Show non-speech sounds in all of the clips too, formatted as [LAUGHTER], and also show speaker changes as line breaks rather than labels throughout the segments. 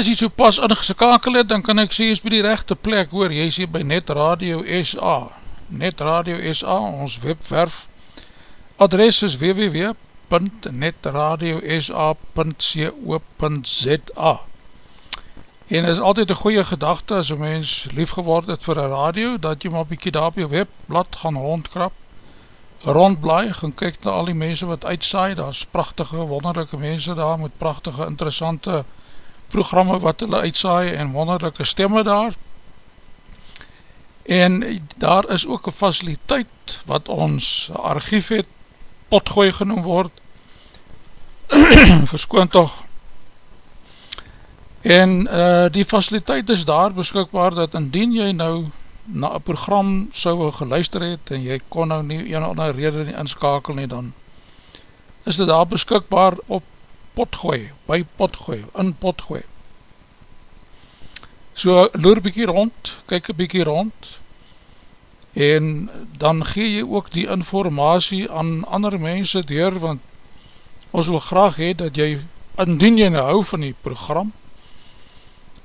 as jy so pas ingeskakeld het, dan kan ek sê, jy is by die rechte plek hoor, jy is hier by Net Radio SA. Net Radio SA, ons webwerf, adres is www.netradiosa.co.za En is altyd een goeie gedachte as een mens lief geword het vir een radio, dat jy maar bykie daar op jou webblad gaan rondkrap, rondblaai, gaan kyk na al die mense wat uitsaai, daar is prachtige, wonderlijke mense daar, met prachtige, interessante programme wat hulle uitsaai en wonderlijke stemme daar. En daar is ook een faciliteit wat ons archief het potgooi genoem word [CLEARS THROAT] verskoon toch. En uh, die faciliteit is daar beskikbaar dat indien jy nou na een program sou geluister het en jy kon nou nie een of ander rede nie inskakel nie dan is dit daar beskikbaar op potgooi, by potgooi, in potgooi. So loer bykie rond, kyk bykie rond, en dan gee jy ook die informatie aan ander mense deur, want ons wil graag hee dat jy, indien jy nou hou van die program,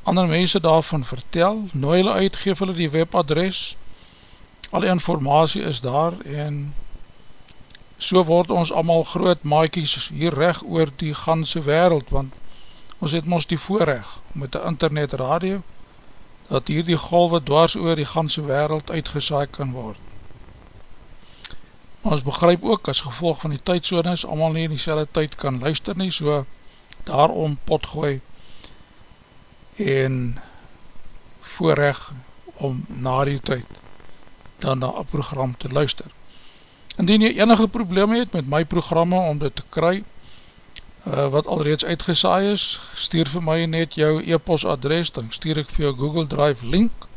ander mense daarvan vertel, nooi hulle uit, geef hulle die webadres, alle informatie is daar, en so word ons allemaal groot maaikies hier recht oor die ganse wereld, want ons het ons die voorrecht met die internet radio, dat hier die golwe dwars oor die ganse wereld uitgesaai kan word. Ons begryp ook, as gevolg van die tydsonis, allemaal nie in die selle tyd kan luister nie, so daarom potgooi en voorrecht om na die tyd dan na een program te luister. Indien jy enige probleem het met my programme om dit te kry, uh, wat alreeds uitgesaai is, stuur vir my net jou e-post adres, dan stuur ek vir jou Google Drive link,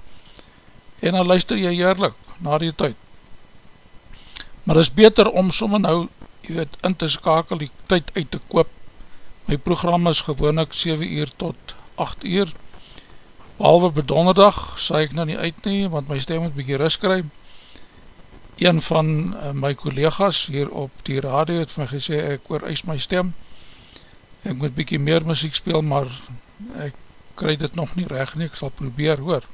en dan luister jy heerlik na die tyd. Maar is beter om somme nou, jy weet, in te skakel, die tyd uit te koop. My program is gewoon ek 7 uur tot 8 uur, behalwe bedonderdag, saai ek nou nie uit nie, want my stem het bykie rust kry. Een van uh, my collega's hier op die radio het my gesê, ek oor eis my stem, ek moet bykie meer muziek speel, maar ek kry dit nog nie recht nie, ek sal probeer hoor.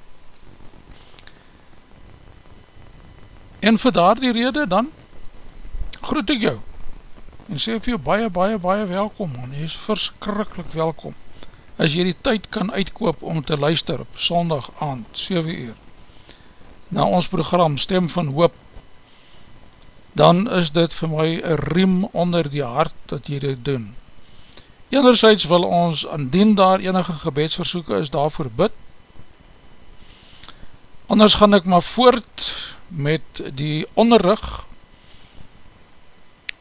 En vir daar die rede dan, groet ek jou, en sê vir jou baie, baie, baie welkom, man, jy is verskrikkelijk welkom, as jy die tyd kan uitkoop om te luister op sondag aand, 7 uur, na ons program Stem van Hoop, dan is dit vir my een riem onder die hart dat jy dit doen, Enerzijds wil ons, indien daar enige gebedsversoeken is, daarvoor bid. Anders gaan ek maar voort met die onderrug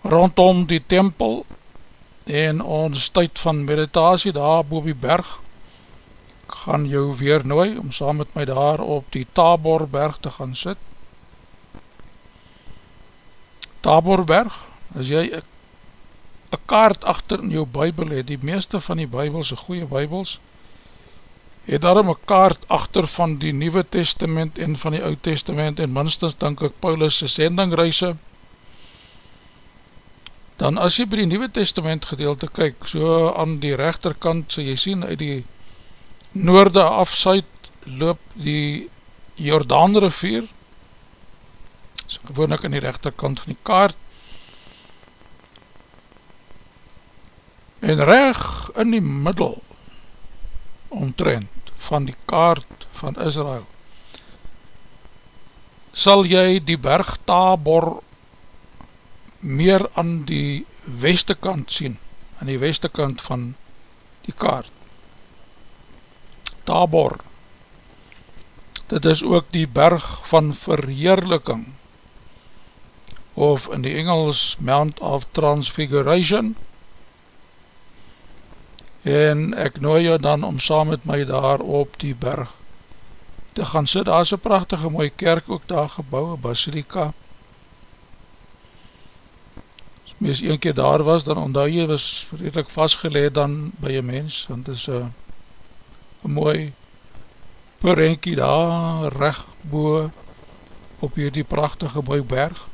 rondom die tempel en ons tyd van meditasie daar boven die berg. Ek gaan jou weer nooi om saam met my daar op die Taborberg te gaan sit. Taborberg, as jy een kaart achter in jou bybel het, die meeste van die bybels, die goeie bybels, het daarom een kaart achter van die Nieuwe Testament en van die Oud Testament en minstens denk ek Paulus' sendingreise, dan as jy by die Nieuwe Testament gedeelte kyk, so aan die rechterkant, so jy sien uit die noorde af suid loop die Jordaan rivier, so gewoon ek aan die rechterkant van die kaart, en reg in die middel omtrent van die kaart van Israel sal jy die berg Tabor meer aan die weste kant sien aan die weste kant van die kaart. Tabor dit is ook die berg van verheerliking of in die Engels Mount of Transfiguration. En ek nooi jou dan om saam met my daar op die berg te gaan sit, daar is een prachtige mooie kerk ook daar gebouw, Basilika as mys een keer daar was, dan onthou jy was redelijk vastgeleid dan by jy mens, want het is een, een mooi perenkie daar, recht boe op hierdie prachtige mooie berg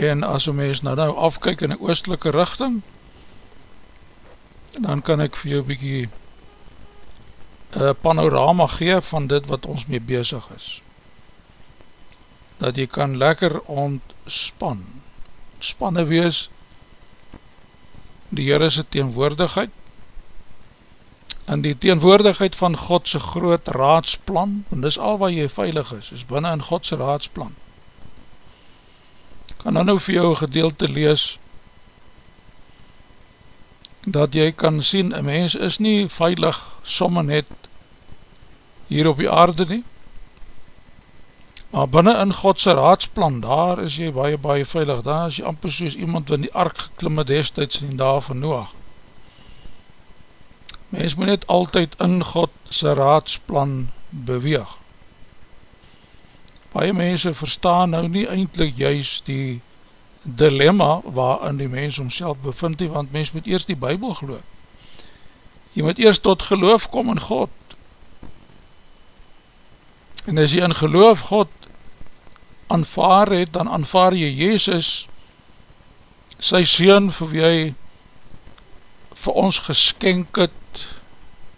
en as een mens nou, nou afkyk in die oostelike richting dan kan ek vir jou bykie uh, panorama gee van dit wat ons mee bezig is. Dat jy kan lekker ontspan, spanne wees, die Heerese teenwoordigheid, en die teenwoordigheid van Godse groot raadsplan, en dis al wat jy veilig is, is binnen in Godse raadsplan. Kan dan nou vir jou gedeelte lees, dat jy kan sien, een mens is nie veilig somme net hier op die aarde nie, maar binnen in Godse raadsplan, daar is jy baie, baie veilig, daar is jy amper soos iemand in die ark geklimme destijds in die dag van Noach. Mens moet net altyd in Godse raadsplan beweeg. Baie mense verstaan nou nie eindelijk juist die dilemma waarin die mens homself bevind die, want mens moet eerst die bybel geloof. Jy moet eerst tot geloof kom in God. En as jy in geloof God aanvaar het, dan aanvaar jy Jezus, sy Seen vir wie hy vir ons geskenk het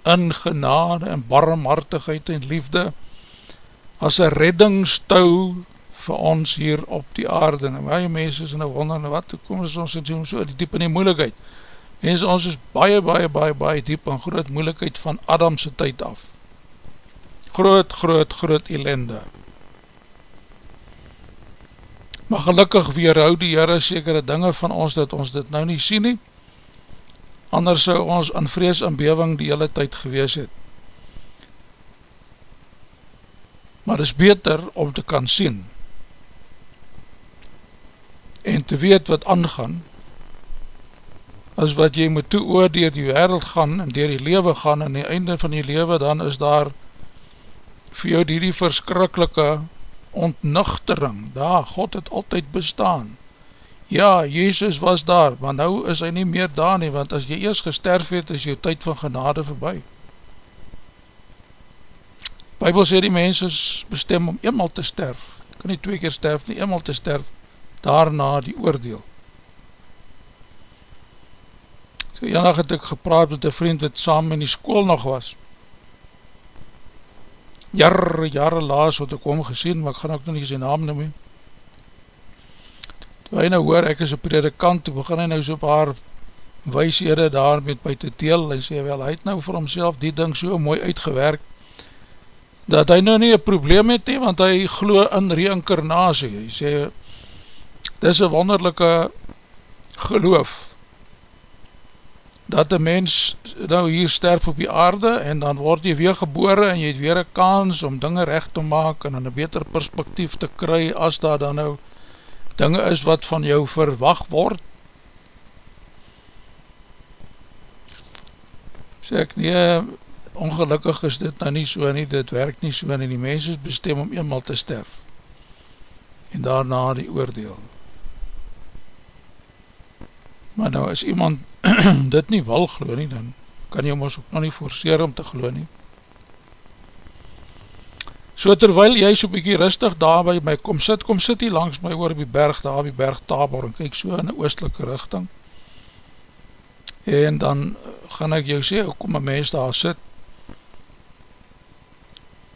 in genade en barmhartigheid en liefde as een reddingstou vir ons hier op die aarde, en my mense is in die wonder, en wat, kom ons ons in so, die diep in die moeilikheid, Mens, ons is baie, baie, baie, baie diep in groot moeilikheid van Adamse tyd af. Groot, groot, groot ellende. Maar gelukkig weerhou die Heere sekere dinge van ons, dat ons dit nou nie sien nie, anders sou ons in vrees en bewing die hele tyd gewees het. Maar is beter om te kan sien, en te weet wat aangaan, as wat jy moet toe oor dier die wereld gaan, en dier die lewe gaan, en die einde van die lewe, dan is daar vir jou die, die verskrikkelike ontnuchtering, daar, God het altyd bestaan, ja, Jezus was daar, maar nou is hy nie meer daar nie, want as jy eers gesterf het, is jou tyd van genade voorbij. Bybel sê die mens is bestem om eenmaal te sterf, kan nie twee keer sterf nie, eenmaal te sterf, daarna die oordeel. So janig het ek gepraat met een vriend wat saam in die school nog was, jare, jare laas wat ek hom gesien, maar ek gaan ook nog nie sy naam noem heen, toe hy nou hoor, ek is een predikant, toe begin hy nou so paar wijshede daar met my te deel, hy sê wel, hy het nou vir homself die ding so mooi uitgewerk, dat hy nou nie een probleem het nie, want hy glo in reïncarnatie, hy sê, dit is een wonderlijke geloof, dat een mens nou hier sterf op die aarde, en dan word jy weer gebore, en jy het weer een kans om dinge recht te maak, en in een beter perspektief te kry, as daar dan nou dinge is wat van jou verwacht word, sê ek nie, ongelukkig is dit nou nie so nie, dit werk nie so nie, die mens is bestem om eenmaal te sterf, en daarna die oordeel. Maar nou as iemand [CLEARS THROAT] dit nie wil glo nie, dan kan jy ons ook nog nie forceer om te glo nie. So terwyl jy so bykie rustig daar by my kom sit, kom sit hier langs my oor die berg, daar by berg Tabor, en kyk so in die oostelike richting. En dan gaan ek jou sê, kom een mens daar sit.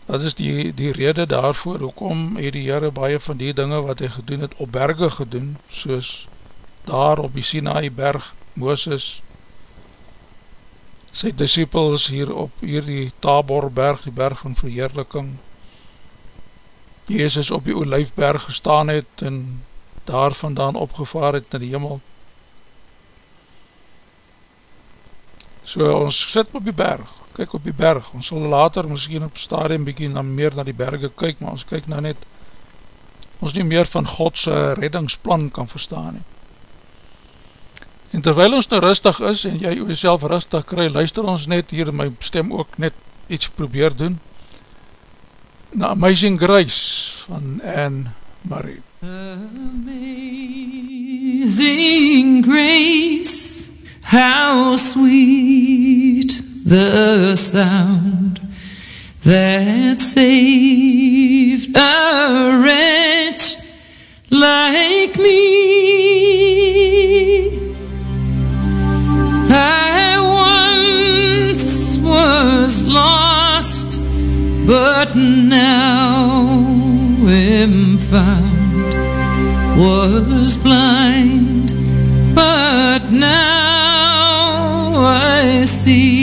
Dat is die, die rede daarvoor, hoekom het die Heere baie van die dinge wat hy gedoen het, op berge gedoen, soos daar op die Sinaai berg, Mooses, sy disciples hier op hier die Taborberg, die berg van verheerliking, Jezus op die Olijfberg gestaan het en daar vandaan opgevaar het na die hemel. So ons sit op die berg, kyk op die berg, ons sal later miskien op stadium bykie na meer na die berge kyk, maar ons kyk nou net, ons nie meer van Godse reddingsplan kan verstaan nie. En terwijl ons nou rustig is en jy jyself rustig kry, luister ons net hier my stem ook net iets probeer doen, na Amazing Grace van Anne Marie.
Amazing Grace, how sweet the sound that saved a wretch like me. I once was lost, but now am found. Was blind, but now I see.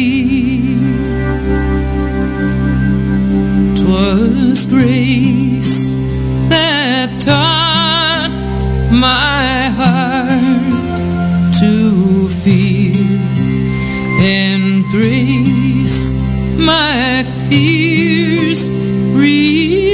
Twas grace that taught my heart to fear, and grace my fears relieved.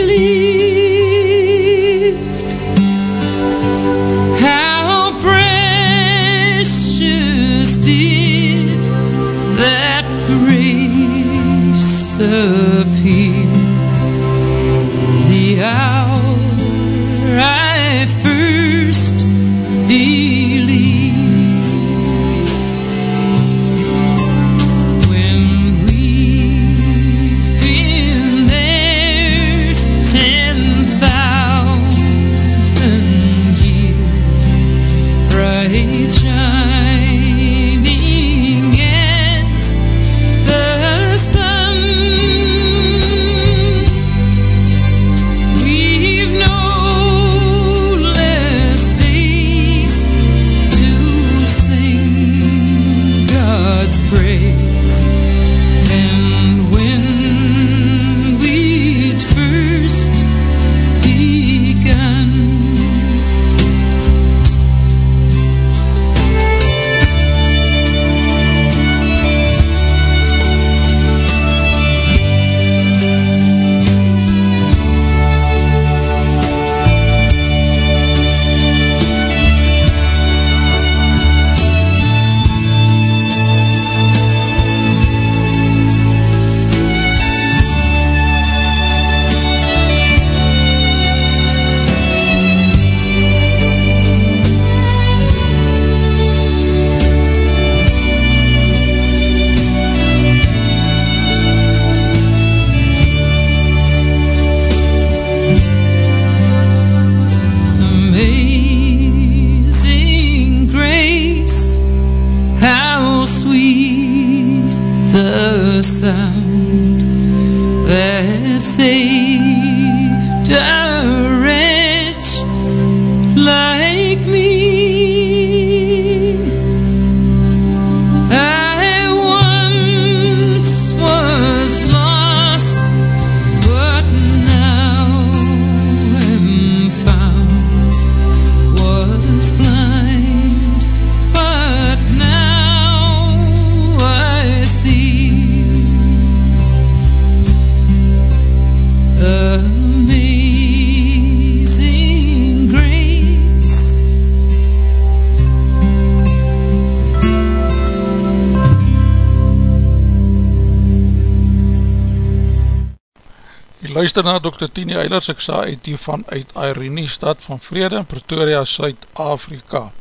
Luister na Dr. Tini Eilers, ek sa uit die vanuit Irene stad van Vrede in Pretoria, Suid-Afrika.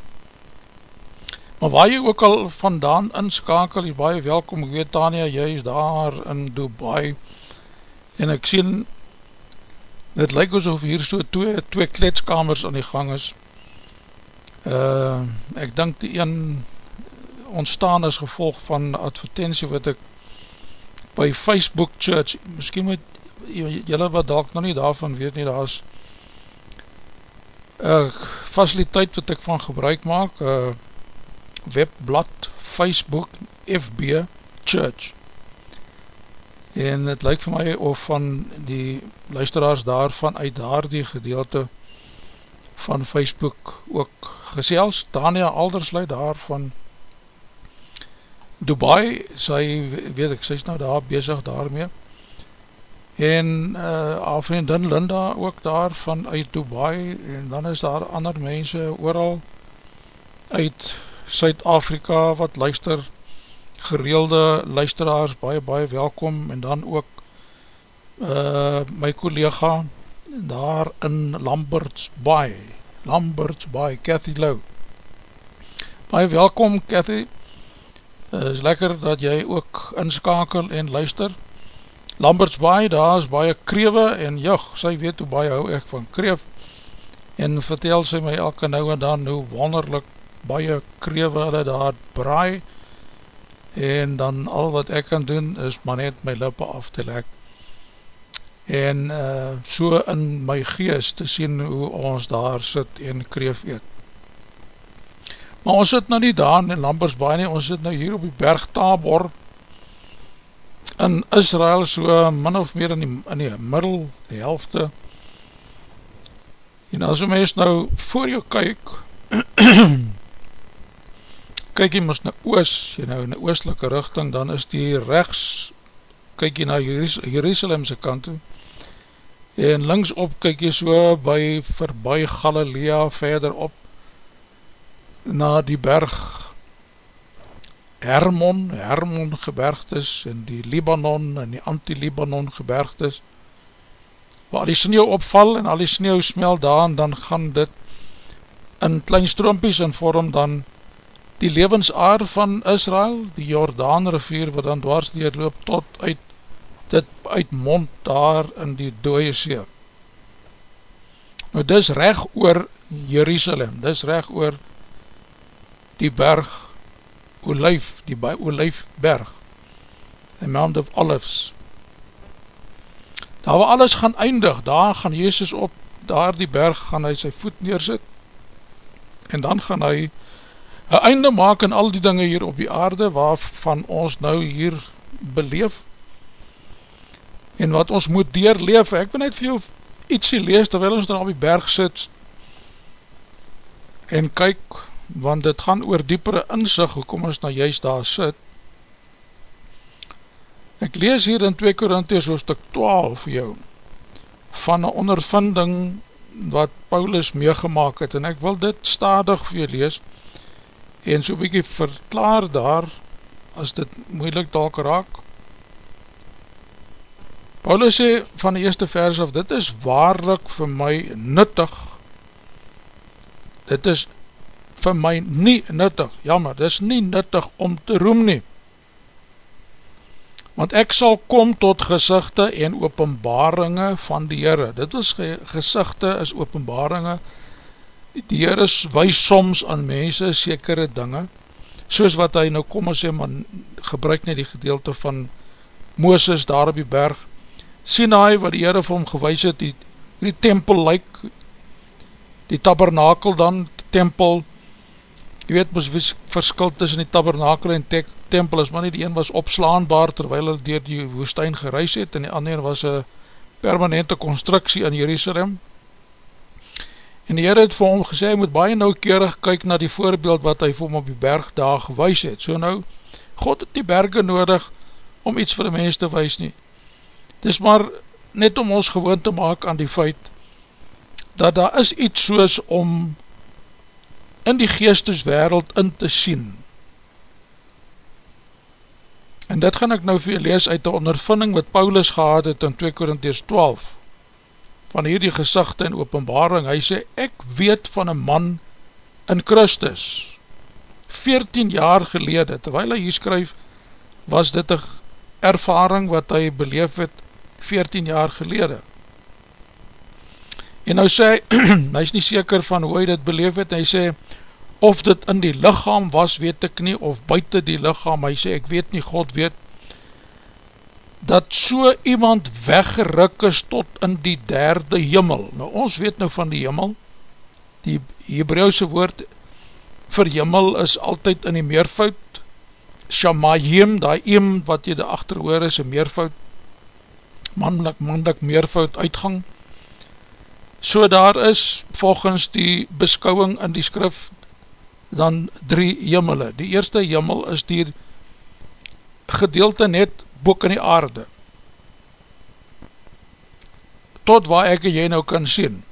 Maar waar jy ook al vandaan inskakel, jy baie welkom, ek weet Tania, jy is daar in Dubai, en ek sien, dit lyk asof hier so twee, twee kletskamers aan die gang is. Uh, ek dink die een ontstaan is gevolg van advertentie wat ek by Facebook Church, miskien moet jylle wat dalk nog nie daarvan weet nie, daar is uh, faciliteit wat ek van gebruik maak, uh, webblad, Facebook, FB, Church. En het lyk vir my of van die luisteraars daarvan uit daar die gedeelte van Facebook ook gesels. Tania Aldersluit daar van Dubai, sy weet ek, sy is nou daar bezig daarmee en uh, haar vriendin Linda ook daar van uit Dubai en dan is daar ander mense ooral uit Suid-Afrika wat luister gereelde luisteraars baie baie welkom. En dan ook uh, my collega daar in Lamberts Bay Lamberts Bay, Cathy Lou. Baie welkom Cathy. Uh, is lekker dat jy ook inskakel en luister Lamberts Bay, daar is baie krewe en jug, sy weet hoe baie hou ek van kreef. En vertel sy my elke nou en dan hoe wonderlik baie krewe hulle daar braai. En dan al wat ek kan doen is maar net my lippe af te lek. En uh, so in my geest te sien hoe ons daar sit en kreef eet. Maar ons sit nou nie daar in Lamberts Bay nie, ons sit nou hier op die berg Tabor in Israel so min of meer in die, in die middel, die helfte. En as een mens nou voor jou kyk [CLEARS THROAT] kyk jy mys na oos jy nou in die oostelike richting dan is die rechts kyk jy na Jerusalemse kant toe. En linksop kyk jy so by verby Galilea verder op na die berg Hermon, Hermon gebergtes en die Libanon en die anti-Libanon gebergtes waar die sneeuw opval en al die sneeuw smel daan, dan gaan dit in klein stroompies in vorm dan die levensaar van Israel, die Jordaan rivier wat dan dwars loop tot uit dit uit mond daar in die dooie see. Nou dis reg oor Jerusalem, dis reg oor die berg olijf, die olijfberg, the Mount of Olives. Daar waar alles gaan eindig, daar gaan Jezus op, daar die berg gaan hy sy voet neerzit, en dan gaan hy een einde maak in al die dinge hier op die aarde, waarvan ons nou hier beleef, en wat ons moet deurleef, ek wil net vir jou ietsie lees, terwijl ons dan op die berg sit, en kyk, want dit gaan oor diepere inzicht, hoe kom ons nou juist daar sit. Ek lees hier in 2 Korinties hoofdstuk 12 vir jou, van een ondervinding wat Paulus meegemaak het, en ek wil dit stadig vir jou lees, en so bykie verklaar daar, as dit moeilik dalk raak. Paulus sê van die eerste vers af, dit is waarlik vir my nuttig, dit is vir my nie nuttig, jammer, dit is nie nuttig om te roem nie, want ek sal kom tot gezichte en openbaringe van die Heere, dit is ge gezichte, is openbaringe, die Heere wees soms aan mense sekere dinge, soos wat hy nou kom en sê, man, gebruik nie die gedeelte van Mooses daar op die berg, Sinai wat die Heere vir hom gewys het, die, die tempel lyk, die tabernakel dan, die tempel, jy weet mys wie verskil tussen die tabernakel en te tempel is, maar nie die een was opslaanbaar terwijl hy door die woestijn gereis het, en die ander was een permanente constructie in Jerusalem, En die Heer het vir hom gesê, hy moet baie noukeurig kyk na die voorbeeld wat hy vir hom op die berg daar gewys het. So nou, God het die berge nodig om iets vir die mens te wys nie. Dis maar net om ons gewoon te maak aan die feit, dat daar is iets soos om in die geesteswereld in te sien. En dit gaan ek nou vir jy lees uit die ondervinding wat Paulus gehad het in 2 Korinties 12 van hierdie gezichte en openbaring, hy sê, ek weet van een man in Christus, 14 jaar gelede, terwijl hy hier skryf, was dit een ervaring wat hy beleef het, 14 jaar gelede. En nou sê, [CLEARS THROAT] hy is nie seker van hoe hy dit beleef het, hy sê, of dit in die lichaam was, weet ek nie, of buiten die lichaam, hy sê, ek weet nie, God weet, dat so iemand weggeruk is tot in die derde jimmel. Nou ons weet nou van die jimmel, die Hebrauwse woord vir jimmel is altyd in die meervoud, shamayim, die eem wat jy daar achter hoor is, een meervoud, manlik, manlik meervoud uitgang. So daar is volgens die beskouwing in die skrif dan drie jimmele. Die eerste jimmel is die gedeelte net boek in die aarde, tot waar ek en jy nou kan sien.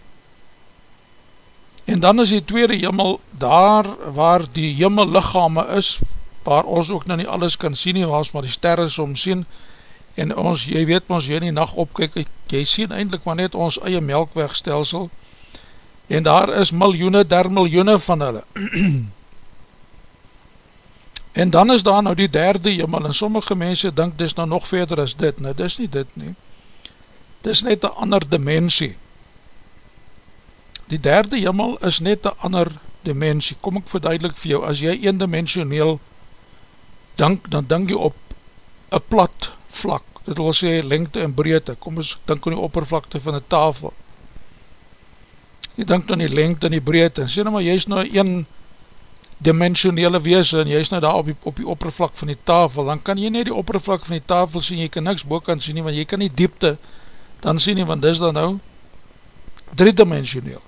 En dan is die tweede jimmel daar waar die jimmel lichame is, waar ons ook nou nie alles kan sien nie, waar ons maar die sterre som sien, en ons, jy weet ons, jy in die nacht opkyk, jy sien eindelijk maar net ons eie melkwegstelsel, en daar is miljoene der miljoene van hulle. [CLEARS THROAT] En dan is daar nou die derde jimmel, en sommige mense dink dis nou nog verder as dit, nou dis nie dit nie, dis net een ander dimensie. Die derde jimmel is net een ander dimensie, kom ek verduidelik vir jou, as jy eendimensioneel dink, dan dink jy op een plat vlak, dit wil sê lengte en breedte, kom ons dink aan die oppervlakte van die tafel, jy dink aan die lengte en die breedte, en sê nou maar, jy is nou een dimensionele wees en jy is nou daar op die, op die oppervlak van die tafel, dan kan jy nie die oppervlak van die tafel sien, jy kan niks boek kan sien nie, want jy kan nie diepte dan sien nie, want dis dan nou driedimensioneel.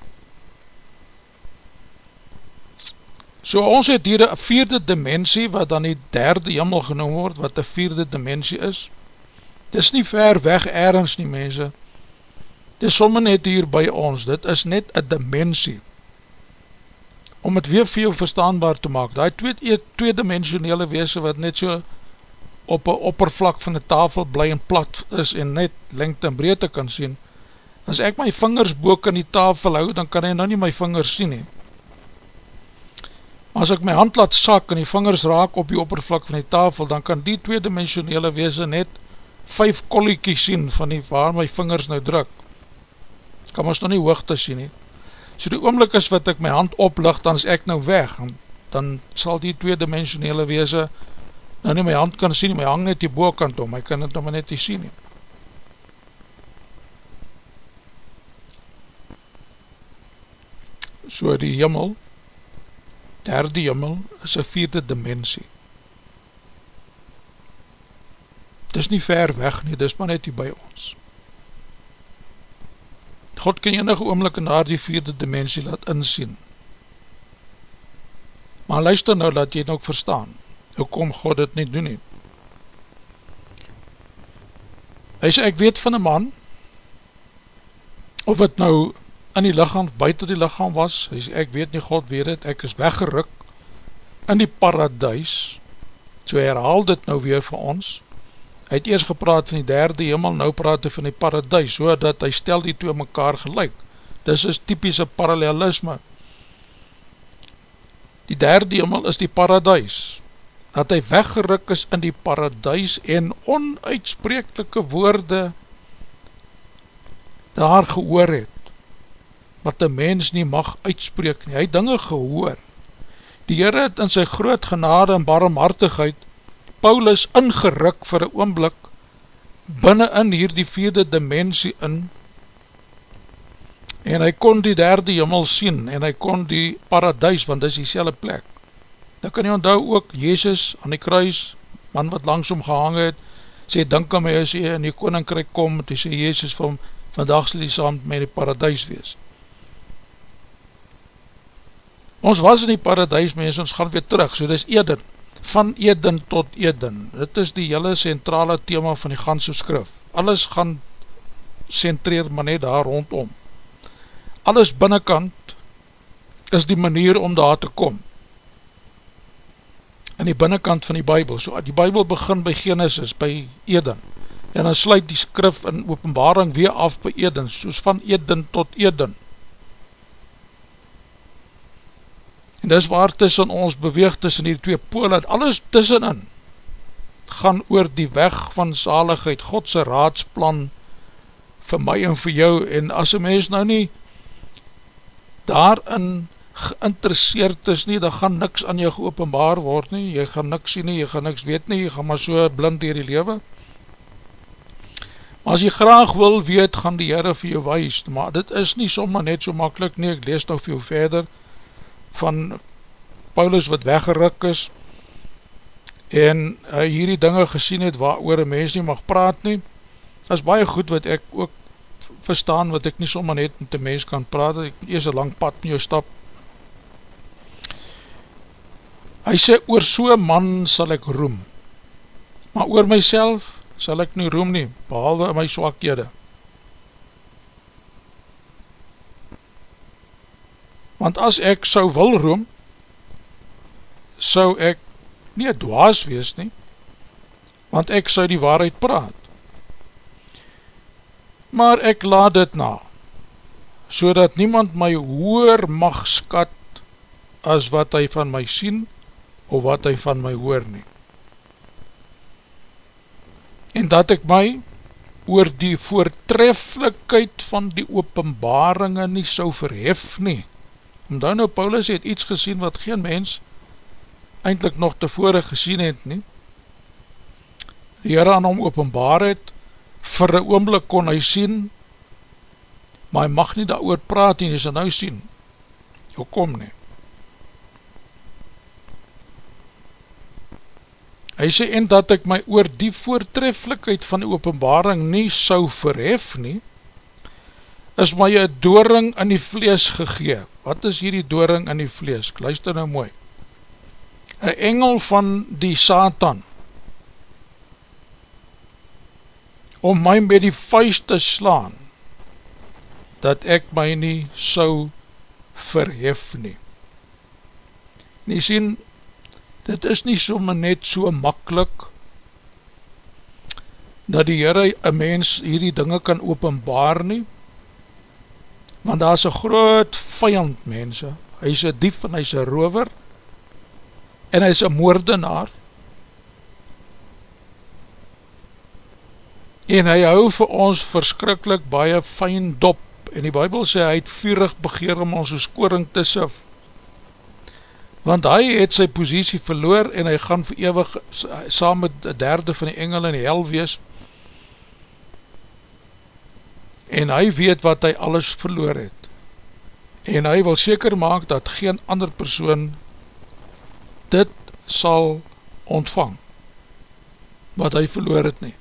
So ons het hier een vierde dimensie, wat dan die derde jimmel genoem word, wat die vierde dimensie is. Dis nie ver weg ergens nie, mense. Dis somme net hier by ons, dit is net een dimensie om het weer veel verstaanbaar te maak, die twee, tweedimensionele weese wat net so op een oppervlak van die tafel bly en plat is en net lengte en breedte kan sien, as ek my vingers boek in die tafel hou, dan kan hy nou nie my vingers sien he. As ek my hand laat sak en die vingers raak op die oppervlak van die tafel, dan kan die tweedimensionele weese net vijf kolliekies sien van die waar my vingers nou druk. Kan ons nou nie hoogte sien he. So die oomlik is wat ek my hand oplig, dan is ek nou weg, en dan sal die tweedimensionele weese nou nie my hand kan sien, my hang net die boekant om, my kan het nou net nie sien nie. So die jimmel, derde jimmel, is een vierde dimensie. Het is nie ver weg nie, dit is maar net hier by ons. God kan enige oomlik in daar die vierde dimensie laat insien. Maar luister nou, laat jy het ook verstaan, hoe kom God dit nie doen nie. Hy sê, ek weet van een man, of het nou in die lichaam, buiten die lichaam was, hy sê, ek weet nie, God weet het, ek is weggeruk in die paradijs, so herhaal dit nou weer vir ons, hy het eers gepraat van die derde hemel, nou praat hy van die paradijs, so dat hy stel die twee mekaar gelijk. Dis is typische parallelisme. Die derde hemel is die paradijs, dat hy weggeruk is in die paradijs en onuitsprekelike woorde daar gehoor het, wat die mens nie mag uitspreek nie. Hy het dinge gehoor. Die Heer het in sy groot genade en barmhartigheid Paulus ingeruk vir een oomblik binnen in hier die vierde dimensie in en hy kon die derde jimmel sien en hy kon die paradijs, want dis die selle plek. Dan kan jy onthou ook Jezus aan die kruis, man wat langsom gehang het, sê, dink aan my as jy in die koninkryk kom, en sê Jezus vir hom, vandag sal die saam met die paradijs wees. Ons was in die paradijs, mens, ons gaan weer terug, so dis Eden, van Eden tot Eden. Dit is die hele centrale thema van die ganse skrif. Alles gaan centreer maar net daar rondom. Alles binnenkant is die manier om daar te kom. In die binnenkant van die Bijbel. So die Bijbel begin by Genesis, by Eden. En dan sluit die skrif in openbaring weer af by Eden, soos van Eden tot Eden. En dis waar tussen ons beweeg tussen die twee pole, alles tussenin gaan oor die weg van zaligheid, Godse raadsplan vir my en vir jou, en as een mens nou nie daarin geïnteresseerd is nie, dan gaan niks aan jou geopenbaar word nie, jy gaan niks sien nie, jy gaan niks weet nie, jy gaan maar so blind dier die lewe. Maar as jy graag wil weet, gaan die Heere vir jou wees, maar dit is nie sommer net so makkelijk nie, ek lees nog veel verder, van Paulus wat weggeruk is en hy hierdie dinge gesien het waar oor een mens nie mag praat nie dat is baie goed wat ek ook verstaan wat ek nie sommer net met die mens kan praat ek eers een lang pad met jou stap. Hy sê oor so'n man sal ek roem maar oor myself sal ek nie roem nie behalwe my swakhede want as ek sou wil roem, sou ek nie dwaas wees nie, want ek sou die waarheid praat. Maar ek laat dit na, so dat niemand my hoor mag skat as wat hy van my sien, of wat hy van my hoor nie. En dat ek my oor die voortrefflikheid van die openbaringe nie sou verhef nie, Omdat nou Paulus het iets gesien wat geen mens eindelijk nog tevore gesien het nie. Die Heere aan hom openbaar het, vir een oomblik kon hy sien, maar hy mag nie daar oor praat en hy sal nou sien. Hoe kom nie? Hy sê, en dat ek my oor die voortreffelijkheid van die openbaring nie sou verhef nie, is my een dooring in die vlees gegee. Wat is hier die dooring in die vlees? Luister nou mooi. Een engel van die Satan om my met die vuist te slaan dat ek my nie sou verhef nie. En jy sien, dit is nie so net so makkelijk dat die Heere een mens hierdie dinge kan openbaar nie, want daar is een groot vijand mense, hy is een dief en hy is een rover, en hy is een moordenaar, en hy hou vir ons verskrikkelijk baie fijn dop, en die bybel sê hy het vurig begeer om ons skoring te sif, want hy het sy posiesie verloor, en hy gaan vir ewig saam met derde van die engel in die hel wees, en hy weet wat hy alles verloor het. En hy wil seker maak dat geen ander persoon dit sal ontvang, wat hy verloor het nie.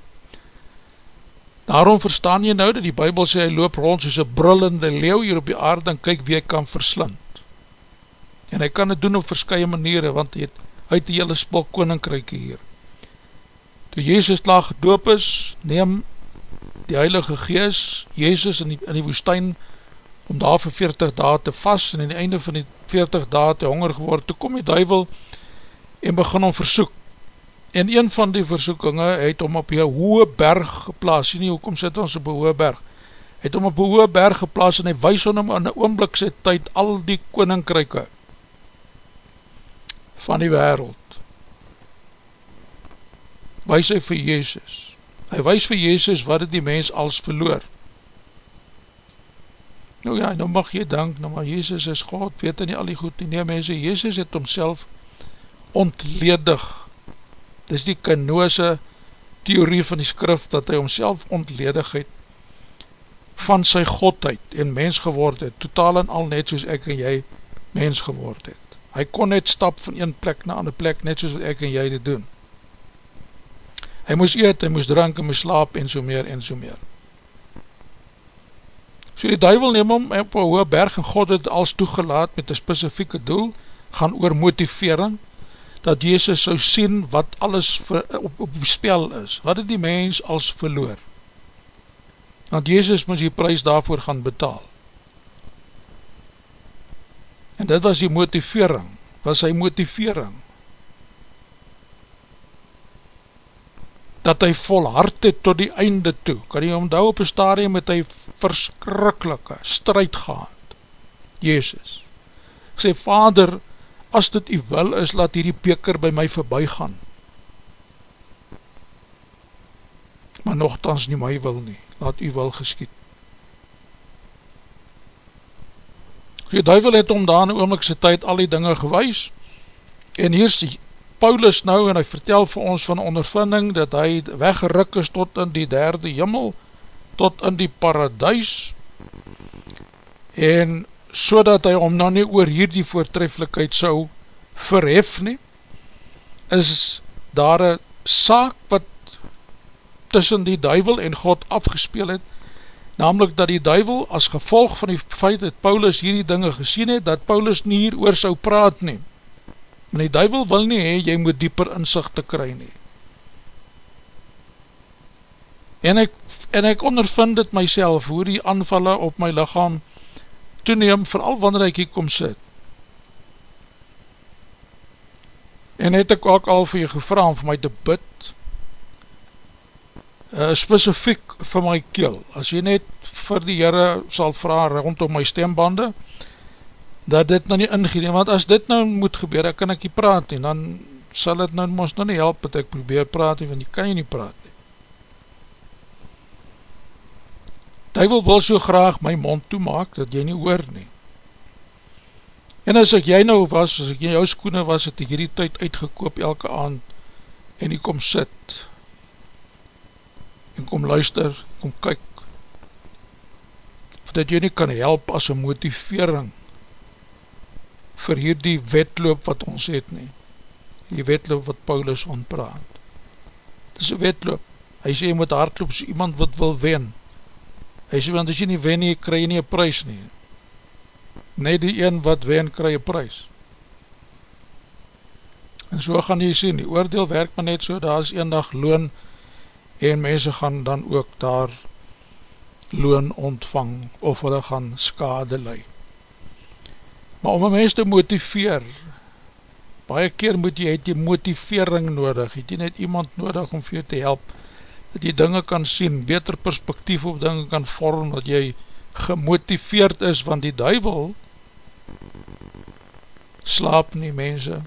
Daarom verstaan jy nou dat die Bijbel sê hy loop rond soos een brullende leeuw hier op die aarde en kyk wie hy kan verslind. En hy kan het doen op verskye maniere, want hy het uit die hele spul koninkryke hier. Toe Jezus laag gedoop is, neem die Heilige Gees, Jezus in die, in die woestijn, om daar vir 40 dae te vast, en in die einde van die 40 dae te honger geword, toe kom die duivel, en begin om versoek, en een van die versoekinge, het om op die hoë berg geplaas, sien nie, hoekom sit ons op die hoë berg, het om op die hoë berg geplaas, en hy wees om in die oomblikse tyd, al die koninkryke, van die wereld, wees hy vir Jezus, hy wees vir Jezus wat het die mens als verloor. Nou ja, nou mag jy dank, nou maar Jezus is God, weet nie al die goed nie, nee mense, Jezus het homself ontledig, dis die kanose theorie van die skrif, dat hy homself ontledig het van sy godheid en mens geword het, totaal en al net soos ek en jy mens geword het. Hy kon net stap van een plek na ander plek, net soos wat ek en jy dit doen. Hy moes eet, hy moes drank, hy moes slaap en so meer en so meer. So die duivel neem om op een hoge berg en God het als toegelaat met een specifieke doel, gaan oor motivering, dat Jezus sou sien wat alles vir, op, op spel is, wat het die mens als verloor. Want Jezus moes die prijs daarvoor gaan betaal. En dit was die motivering, was sy motivering. Dat hy volhard het tot die einde toe. Kan jy omdou op een stadium met hy verskrikkelike strijd gehad. Jezus. Sê, Vader, as dit u wil is, laat hierdie beker by my voorbij gaan. Maar nogthans nie my wil nie, laat u wil geskiet. Die duivel het om daar in oomlikse tyd al die dinge gewys, en hier is die Paulus nou, en hy vertel vir ons van ondervinding, dat hy weggeruk is tot in die derde jimmel, tot in die paradijs, en so dat hy om nou nie oor hierdie voortreffelijkheid sou verhef nie, is daar een saak wat tussen die duivel en God afgespeel het, namelijk dat die duivel as gevolg van die feit dat Paulus hierdie dinge gesien het, dat Paulus nie hier oor sou praat nie. Maar die duivel wil nie hee, jy moet dieper inzicht te kry nie. En ek, en ek ondervind het myself, hoe die aanvalle op my lichaam toeneem, vooral wanneer ek hier kom sit. En het ek ook al vir jy gevra om vir my te bid, uh, specifiek vir my keel. As jy net vir die Heere sal vraag rondom my stembande, dat dit nou nie ingeen, want as dit nou moet gebeur, dan kan ek nie praat nie, dan sal dit nou ons nou nie help, dat ek probeer praat nie, want jy kan jy nie praat nie. Duivel wil so graag my mond toemaak, dat jy nie hoor nie. En as ek jy nou was, as ek in jou skoene was, het ek hierdie tyd uitgekoop elke aand, en ek kom sit, en kom luister, kom kyk, of dat jy nie kan help as een motivering, vir hierdie wetloop wat ons het nie, die wetloop wat Paulus ontpraat. Dit is een wetloop, hy sê jy moet hardloop so iemand wat wil wen, hy sê want as jy nie wen nie, krij jy nie een prijs nie, net die een wat wen, krij een prijs. En so gaan jy sien, die oordeel werk maar net so, daar is een dag loon, en mense gaan dan ook daar loon ontvang, of hulle gaan skade lei. Maar om een mens te motiveer, baie keer moet jy, het jy motivering nodig, het jy net iemand nodig om vir jou te help, dat jy dinge kan sien, beter perspektief op dinge kan vorm, dat jy gemotiveerd is, want die duivel slaap nie mense.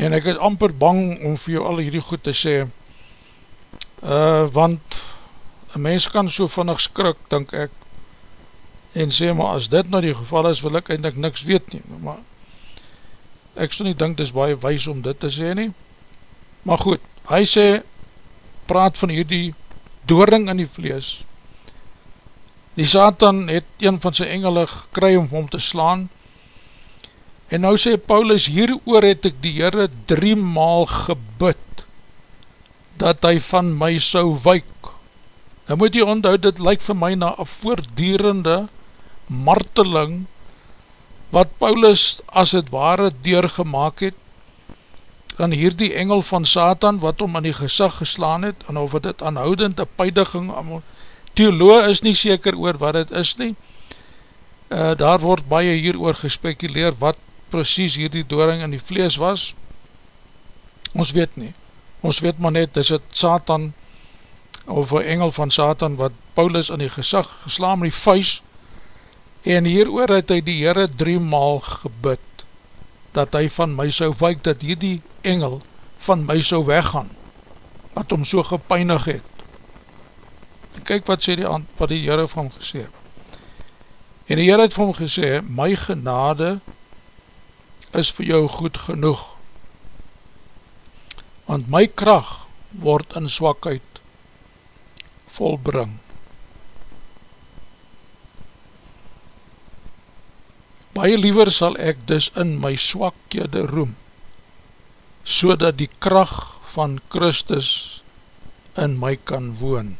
En ek is amper bang om vir jou al hierdie goed te sê, uh, want een mens kan so vannig skrik, denk ek, en sê, maar as dit nou die geval is, wil ek eindelijk niks weet nie, maar ek so nie denk, dit is baie wees om dit te sê nie, maar goed, hy sê, praat van hierdie dooring in die vlees, Die Satan het een van sy engele gekry om hom te slaan. En nou sê Paulus, hier oor het ek die Heere drie maal gebid Dat hy van my sou wyk. Nou moet jy onthoud, dit lyk vir my na een voordierende marteling Wat Paulus as het ware deurgemaak het Kan hier die engel van Satan wat hom in die gezicht geslaan het En of het aanhoudend een peidiging theoloog is nie seker oor wat het is nie, uh, daar word baie hier oor gespekuleer wat precies hier die dooring in die vlees was, ons weet nie, ons weet maar net, is het Satan, of een engel van Satan, wat Paulus in die gezag geslaam in die vuis, en hier oor het hy die Heere drie maal gebid, dat hy van my sou wyk, dat hier die engel van my sou weggaan, wat hom so gepeinig het, En kyk wat sê die, wat die Heere van hom gesê. En die Heere het van hom gesê, my genade is vir jou goed genoeg. want my kracht word in swakheid volbring. Baie liever sal ek dus in my swakhede roem, so dat die kracht van Christus in my kan woon.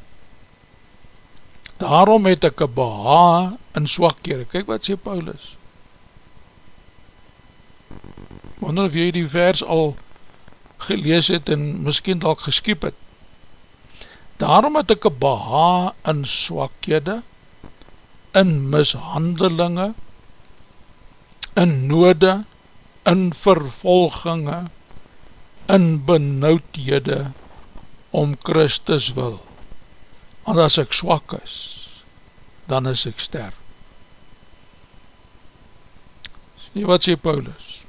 Daarom het ek een beha in swakhede. Kijk wat sê Paulus. Wonder of jy die vers al gelees het en miskien dalk geskiep het. Daarom het ek een beha in swakhede, in mishandelinge, in noode, in vervolginge, in benauwdhede, om Christus wil. Want as ek swak is, dan is ek sterk. Sê wat sê Paulus?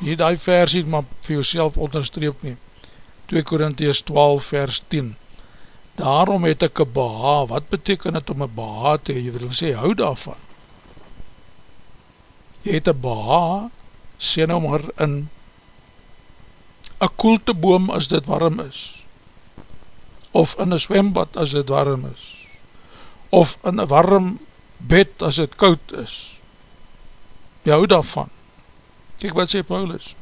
nie die versie maar vir jouself onderstreep nie 2 Korinties 12 vers 10 daarom het ek een beha wat beteken het om een beha te jy wil sê hou daarvan het een beha sê nou maar in een koelte boom as dit warm is of in een zwembad as dit warm is of in een warm bed as dit koud is jy hou daarvan Kijk wat sê Paulus.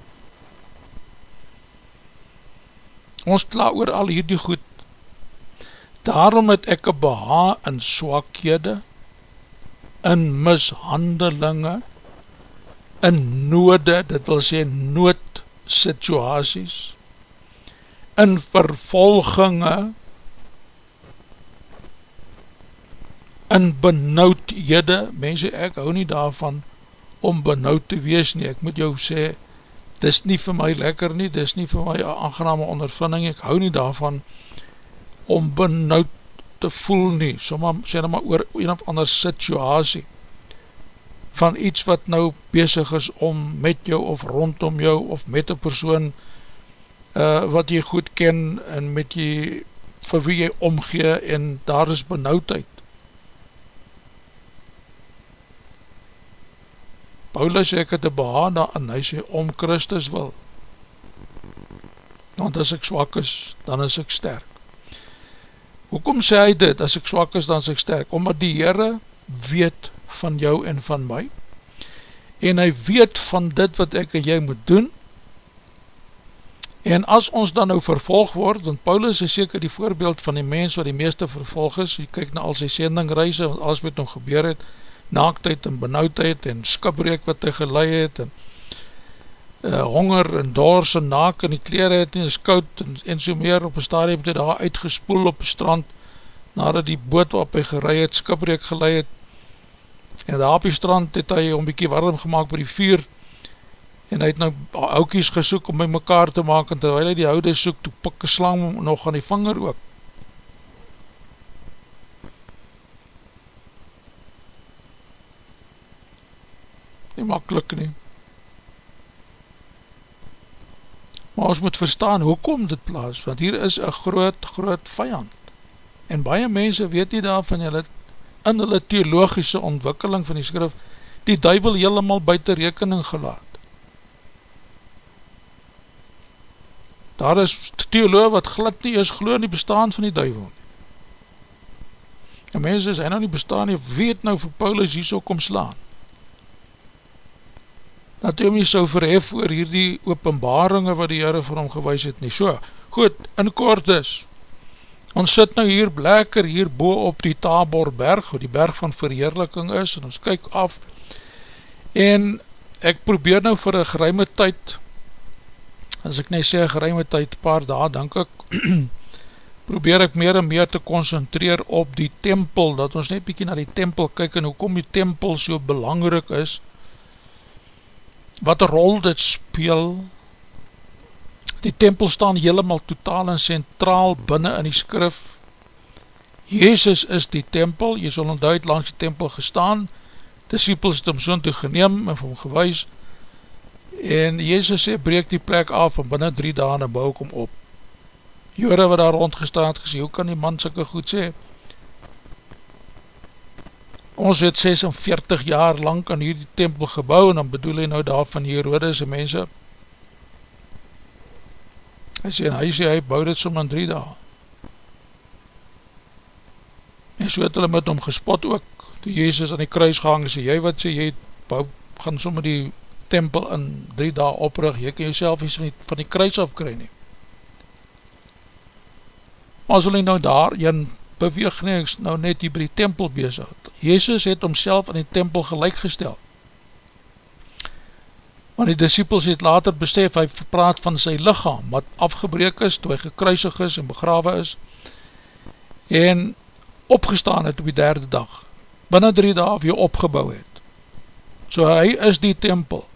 Ons kla oor al hierdie goed. Daarom het ek een beha in swakhede, in mishandelinge, in noode, dit wil sê noodsituaties, in vervolginge, in benauwdhede, mense ek hou nie daarvan, om benauwd te wees nie, ek moet jou sê, dis nie vir my lekker nie, dis nie vir my aangename ondervinding, ek hou nie daarvan om benauwd te voel nie, soma sê nou maar oor een of ander situasie, van iets wat nou bezig is om met jou of rondom jou of met een persoon uh, wat jy goed ken en met jy vir wie jy omgee en daar is benauwdheid Paulus sê ek het een behaan daarin, hy sê om Christus wil. Want as ek swak is, dan is ek sterk. Hoekom sê hy dit, as ek swak is, dan is ek sterk? Omdat die Heere weet van jou en van my, en hy weet van dit wat ek en jy moet doen, en as ons dan nou vervolg word, want Paulus is seker die voorbeeld van die mens wat die meeste vervolg is, jy kyk na al sy sendingreise, want alles met hom gebeur het, naaktheid en benauwdheid en skibreek wat hy gelei het en uh, honger en dors en naak en die kleren het en is koud en, en so meer op een stadium het hy daar uitgespoel op die strand nadat die boot wat hy gerei het skibreek gelei het en daar op die strand het hy om bykie warm gemaakt by die vuur en hy het nou oukies gesoek om by mekaar te maak en terwijl hy die houde soek, toe pikke slang nog aan die vinger ook nie makkelijk nie. Maar ons moet verstaan, hoekom dit plaas, want hier is een groot, groot vijand. En baie mense weet nie daarvan, jy het in hulle theologische ontwikkeling van die skrif, die duivel helemaal buiten rekening gelaat. Daar is theoloog wat glad nie is glo in die bestaan van die duivel. En mense is hy nou nie bestaan nie, weet nou vir Paulus hier so kom slaan dat hy hom nie so verhef oor hierdie openbaringe wat die Heere vir hom gewys het nie. So, goed, in kort is, ons sit nou hier blekker hier bo op die Taborberg, wat die berg van verheerliking is, en ons kyk af, en ek probeer nou vir een geruime tyd, as ek nie sê geruime tyd, paar dae, denk ek, [CLEARS THROAT] probeer ek meer en meer te concentreer op die tempel, dat ons net bykie na die tempel kyk, en hoekom die tempel so belangrik is, wat rol dit speel, die tempel staan helemaal totaal en centraal binnen in die skrif, Jezus is die tempel, jy sal ontduid langs die tempel gestaan, disciples het om zoon toe geneem en vir hom gewys, en Jezus sê, breek die plek af en binnen drie dagen bouw ek om op. Jore wat daar rondgestaan het gesê, hoe kan die man sikke goed sê, ons het 46 jaar lang aan hierdie tempel gebouw, en dan bedoel hy nou daar van Herodes en mense, Hy sê, en hy sê, hy bouw dit som in drie dagen. En so het hulle met hom gespot ook, toe Jezus aan die kruis gehang, sê, jy wat sê, jy bouw, gaan som die tempel in drie dagen oprig, jy kan jyself iets van die, van die kruis afkry nie. Maar as hulle nou daar, jy beweeg nie, nou net hier by die tempel bezig. Jezus het homself in die tempel gelijk gestel. Maar die disciples het later besef, hy praat van sy lichaam, wat afgebreek is, toe hy gekruisig is en begrawe is, en opgestaan het op die derde dag, binnen drie dag weer opgebouw het. So hy is die tempel.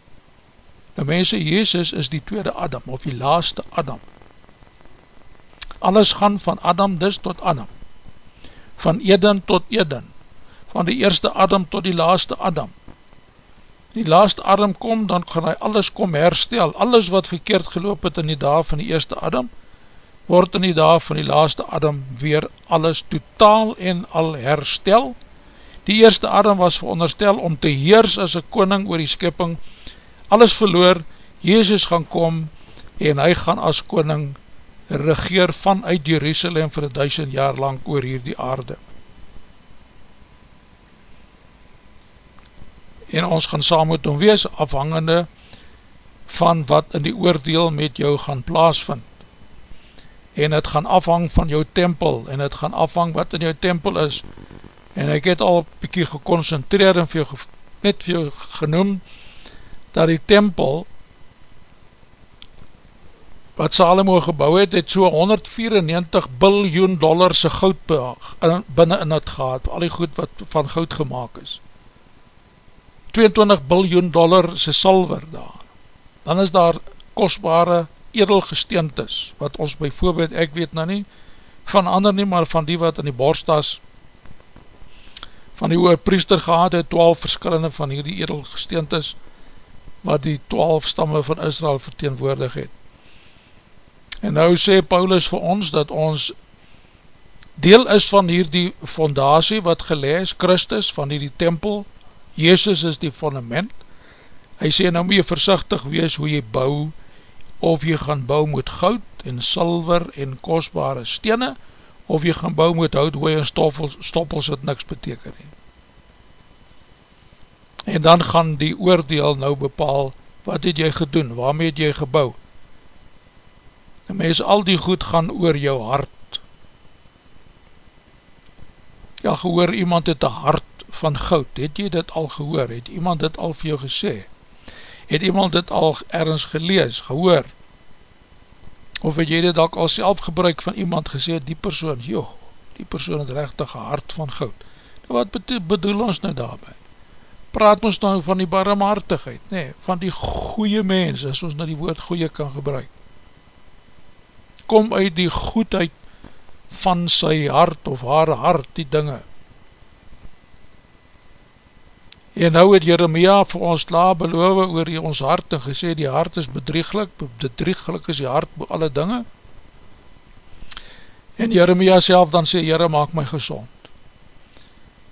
Die mense, Jezus is die tweede Adam, of die laaste Adam. Alles gaan van Adam dus tot Adam. Van Eden tot Eden. Van die eerste Adam tot die laaste Adam. Die laaste Adam kom, dan gaan hy alles kom herstel. Alles wat verkeerd geloop het in die dag van die eerste Adam, word in die dag van die laaste Adam weer alles totaal en al herstel. Die eerste Adam was veronderstel om te heers as een koning oor die skipping, alles verloor, Jezus gaan kom en hy gaan as koning regeer vanuit Jerusalem vir duisend jaar lang oor hier die aarde. En ons gaan saam met hom wees afhangende van wat in die oordeel met jou gaan plaasvind. En het gaan afhang van jou tempel en het gaan afhang wat in jou tempel is. En ek het al bykie geconcentreer en vir jou, net vir jou genoem dat die tempel wat Salomo gebouw het, het so 194 biljoen dollarse goud binnen in het gehad, al die goed wat van goud gemaakt is. 22 biljoen dollarse salver daar. Dan is daar kostbare edelgesteentes, wat ons bijvoorbeeld, ek weet nou nie, van ander nie, maar van die wat in die borstas van die oor priester gehad het, 12 verskillende van hierdie edelgesteentes, wat die 12 stamme van Israel verteenwoordig het. En nou sê Paulus vir ons dat ons deel is van hierdie fondatie wat gelees, Christus van hierdie tempel, Jezus is die fundament, hy sê nou moet jy versichtig wees hoe jy bou, of jy gaan bou met goud en silver en kostbare stene, of jy gaan bou met hout, hoe jy stoppels, stoppels het niks beteken nie. En dan gaan die oordeel nou bepaal, wat het jy gedoen, waarmee het jy gebouw, en mens al die goed gaan oor jou hart. Ja, gehoor, iemand het een hart van goud, het jy dit al gehoor, het iemand dit al vir jou gesê, het iemand dit al ergens gelees, gehoor, of het jy dit al, al self gebruik van iemand gesê, die persoon, joh, die persoon het rechtig een hart van goud. Nou wat bedoel ons nou daarby? Praat ons nou van die barmhartigheid, nee, van die goeie mens, as ons nou die woord goeie kan gebruik kom uit die goedheid van sy hart of haar hart die dinge. En nou het Jeremia vir ons la beloof oor die ons hart en gesê die hart is bedrieglik, bedrieglik is die hart bo alle dinge. En Jeremia self dan sê, Jere maak my gezond.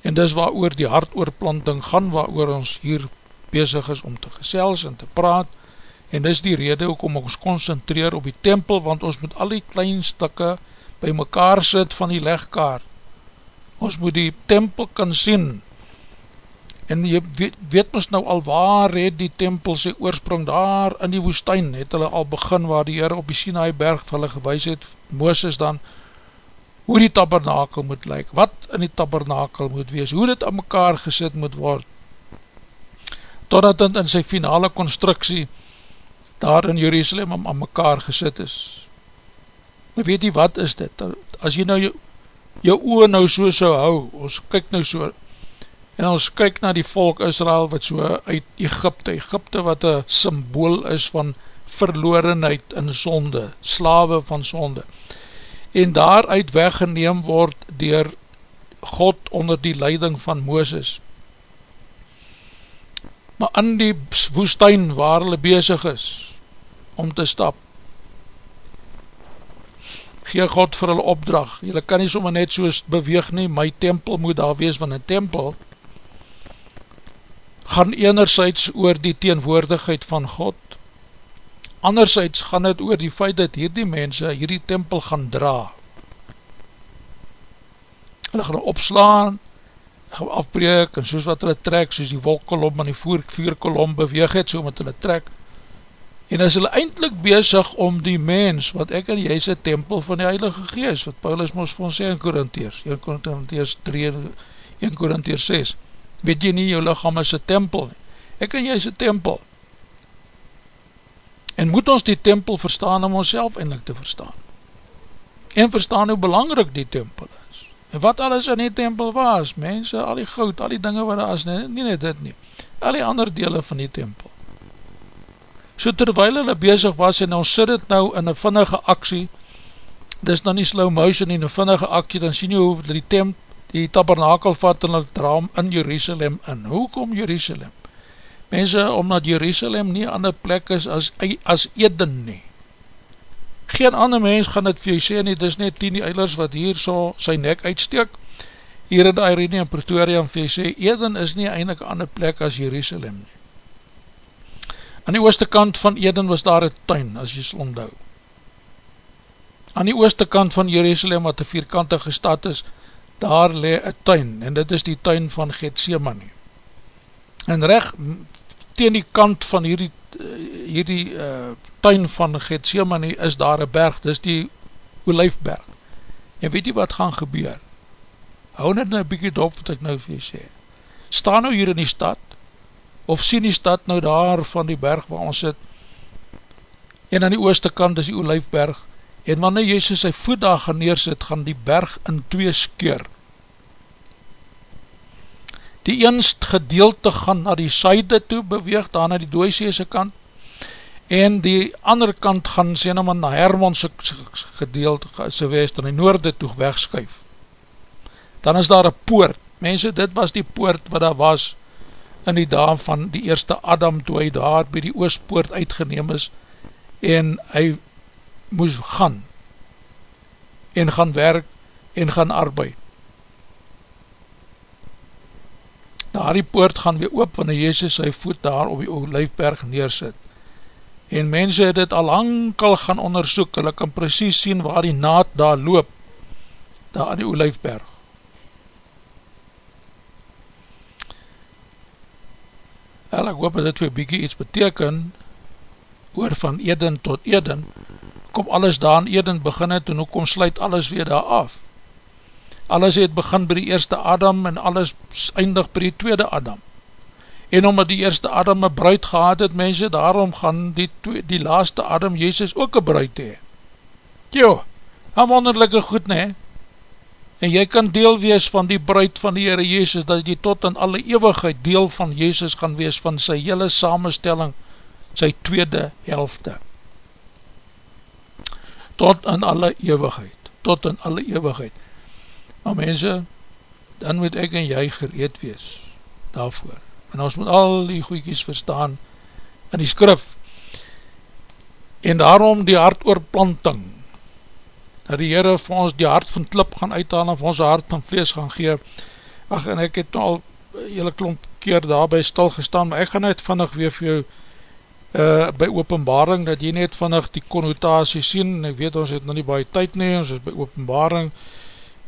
En dis waar oor die hartoorplanting gaan, waar oor ons hier bezig is om te gesels en te praat, en dis die rede ook om ons concentreer op die tempel, want ons moet al die klein stikke by mekaar sit van die legkaart. Ons moet die tempel kan sien, en jy weet, weet ons nou al waar het die tempel sy oorsprong daar in die woestijn, het hulle al begin waar die Heere op die Sinai berg vir hulle gewys het, Mooses dan, hoe die tabernakel moet lyk, wat in die tabernakel moet wees, hoe dit aan mekaar gesit moet word, totdat het in sy finale constructie daar in Jerusalem aan mekaar gesit is. Maar weet jy wat is dit? As jy nou jou, jou oor nou so so hou, ons kyk nou so, en ons kyk na die volk Israel wat so uit Egypte, Egypte wat een symbool is van verlorenheid in sonde, slawe van sonde, en daaruit weggeneem word dier God onder die leiding van Mooses, maar in die woestijn waar hulle bezig is, om te stap. Gee God vir hulle opdrag, julle kan nie sommer net soos beweeg nie, my tempel moet daar wees van een tempel, gaan enerzijds oor die teenwoordigheid van God, anderzijds gaan het oor die feit dat hierdie mense hierdie tempel gaan dra. Hulle gaan opslaan, gaan afbreek, en soos wat hulle trek, soos die wolkolom en die vuurkolom beweeg het, so met hulle trek, en is hulle eindelijk bezig om die mens, wat ek en jy is tempel van die Heilige Geest, wat Paulus moest van sê in Korintheers, 1 Korintheers 3, 1 Korintheers 6, weet jy nie, jou lichaam is een tempel, ek en jy is een tempel, en moet ons die tempel verstaan om ons self eindelijk te verstaan, en verstaan hoe belangrijk die tempel is, en wat alles in die tempel was, mense, al die goud, al die dinge wat daar is, nie, nie net dit nie, al die ander dele van die tempel, So terwijl hulle bezig was en ons sit het nou in een vinnige aksie, dis nou nie slow motion in een vinnige aksie, dan sien jy hoe die temp, die tabernakel vat en het raam in Jerusalem in. Hoe kom Jerusalem? Mense, omdat Jerusalem nie aan die plek is as, as Eden nie. Geen ander mens gaan het vir jy sê nie, dis net die eilers wat hier so sy nek uitsteek, hier in Irene en Pretoria en vir jy sê, Eden is nie eindelijk aan die plek as Jerusalem nie. Aan die ooste kant van Eden was daar een tuin, as jy sal onthou. Aan die ooste kant van Jerusalem, wat een vierkantige stad is, daar le een tuin, en dit is die tuin van Gethsemane. En recht teen die kant van hierdie, hierdie uh, tuin van Gethsemane is daar een berg, dit is die Olijfberg. En weet jy wat gaan gebeur? Hou net nou bykie dop wat ek nou vir jy sê. Sta nou hier in die stad, of sien die stad nou daar van die berg waar ons sit, en aan die ooste kant is die Olijfberg, en wanneer Jezus sy voet daar gaan neersit, gaan die berg in twee skeur. Die eenst gedeelte gaan na die syde toe beweeg, daar na die dooiseese kant, en die ander kant gaan sê nou maar na Hermonse gedeelte, sy west, in die noorde toe wegskuif. Dan is daar een poort, mense, dit was die poort wat daar was, in die dag van die eerste Adam toe hy daar by die oospoort uitgeneem is en hy moes gaan en gaan werk en gaan arbeid. Daar die poort gaan weer oop wanneer Jezus sy voet daar op die Olijfberg neersit. En mense het dit al hankal gaan onderzoek, hulle kan precies sien waar die naad daar loop, daar aan die Olijfberg. Wel, ek hoop dat dit vir bykie iets beteken, oor van Eden tot Eden, kom alles daar in Eden begin het, en hoe kom sluit alles weer daar af. Alles het begin by die eerste Adam, en alles eindig by die tweede Adam. En omdat die eerste Adam een bruid gehad het, mense, daarom gaan die, twee, die laaste Adam, Jezus, ook een bruid hee. Tjo, een wonderlijke goed, nee, en jy kan deel wees van die bruid van die Heere Jezus, dat jy tot in alle eeuwigheid deel van Jezus gaan wees, van sy hele samenstelling, sy tweede helfte. Tot in alle eeuwigheid, tot in alle eeuwigheid. Maar mense, dan moet ek en jy gereed wees, daarvoor. En ons moet al die goeikies verstaan, in die skrif, en daarom die hartoorplanting, dat die Heere vir ons die hart van klip gaan uithaal en vir ons hart van vlees gaan gee. Ach, en ek het nou al hele klomp keer daarby stilgestaan, maar ek gaan net vannig weer vir jou uh, by openbaring, dat jy net vannig die connotatie sien, en ek weet ons het nou nie baie tyd nie, ons is by openbaring,